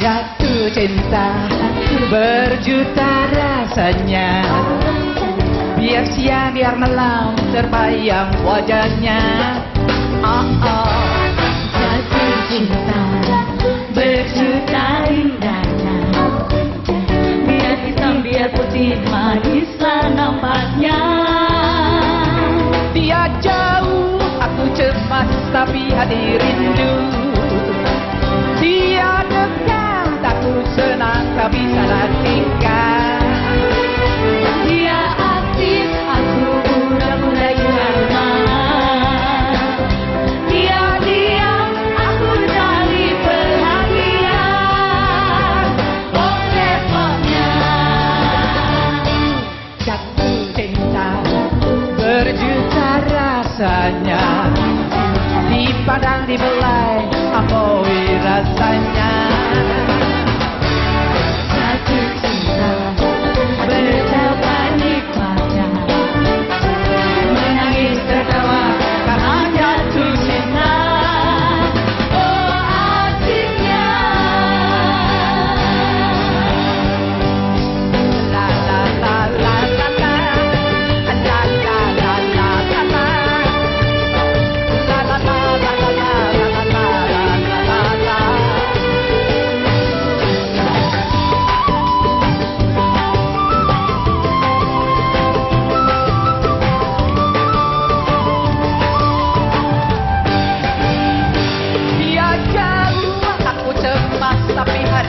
Jatuh cinta berjuta rasanya. Biar siang biar malam terbayang wajahnya. Oh oh. Jatuh cinta berjuta indahnya. Biar hitam biar putih manislah nampaknya. Dia jauh aku cemas tapi hati rindu Jatuh cinta berjuta rasanya. Di padang di belai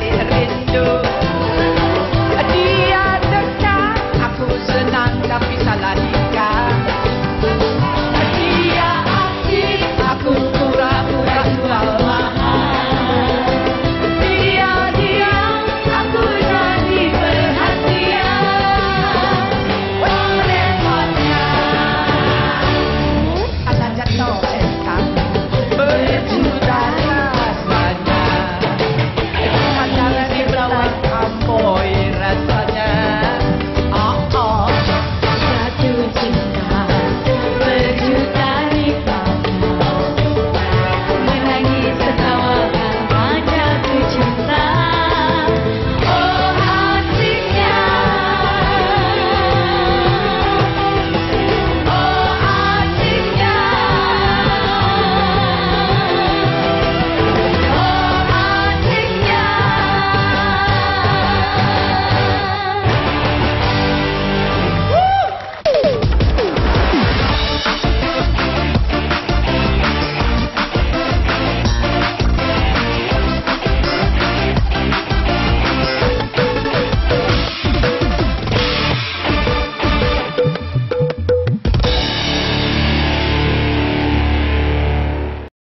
They had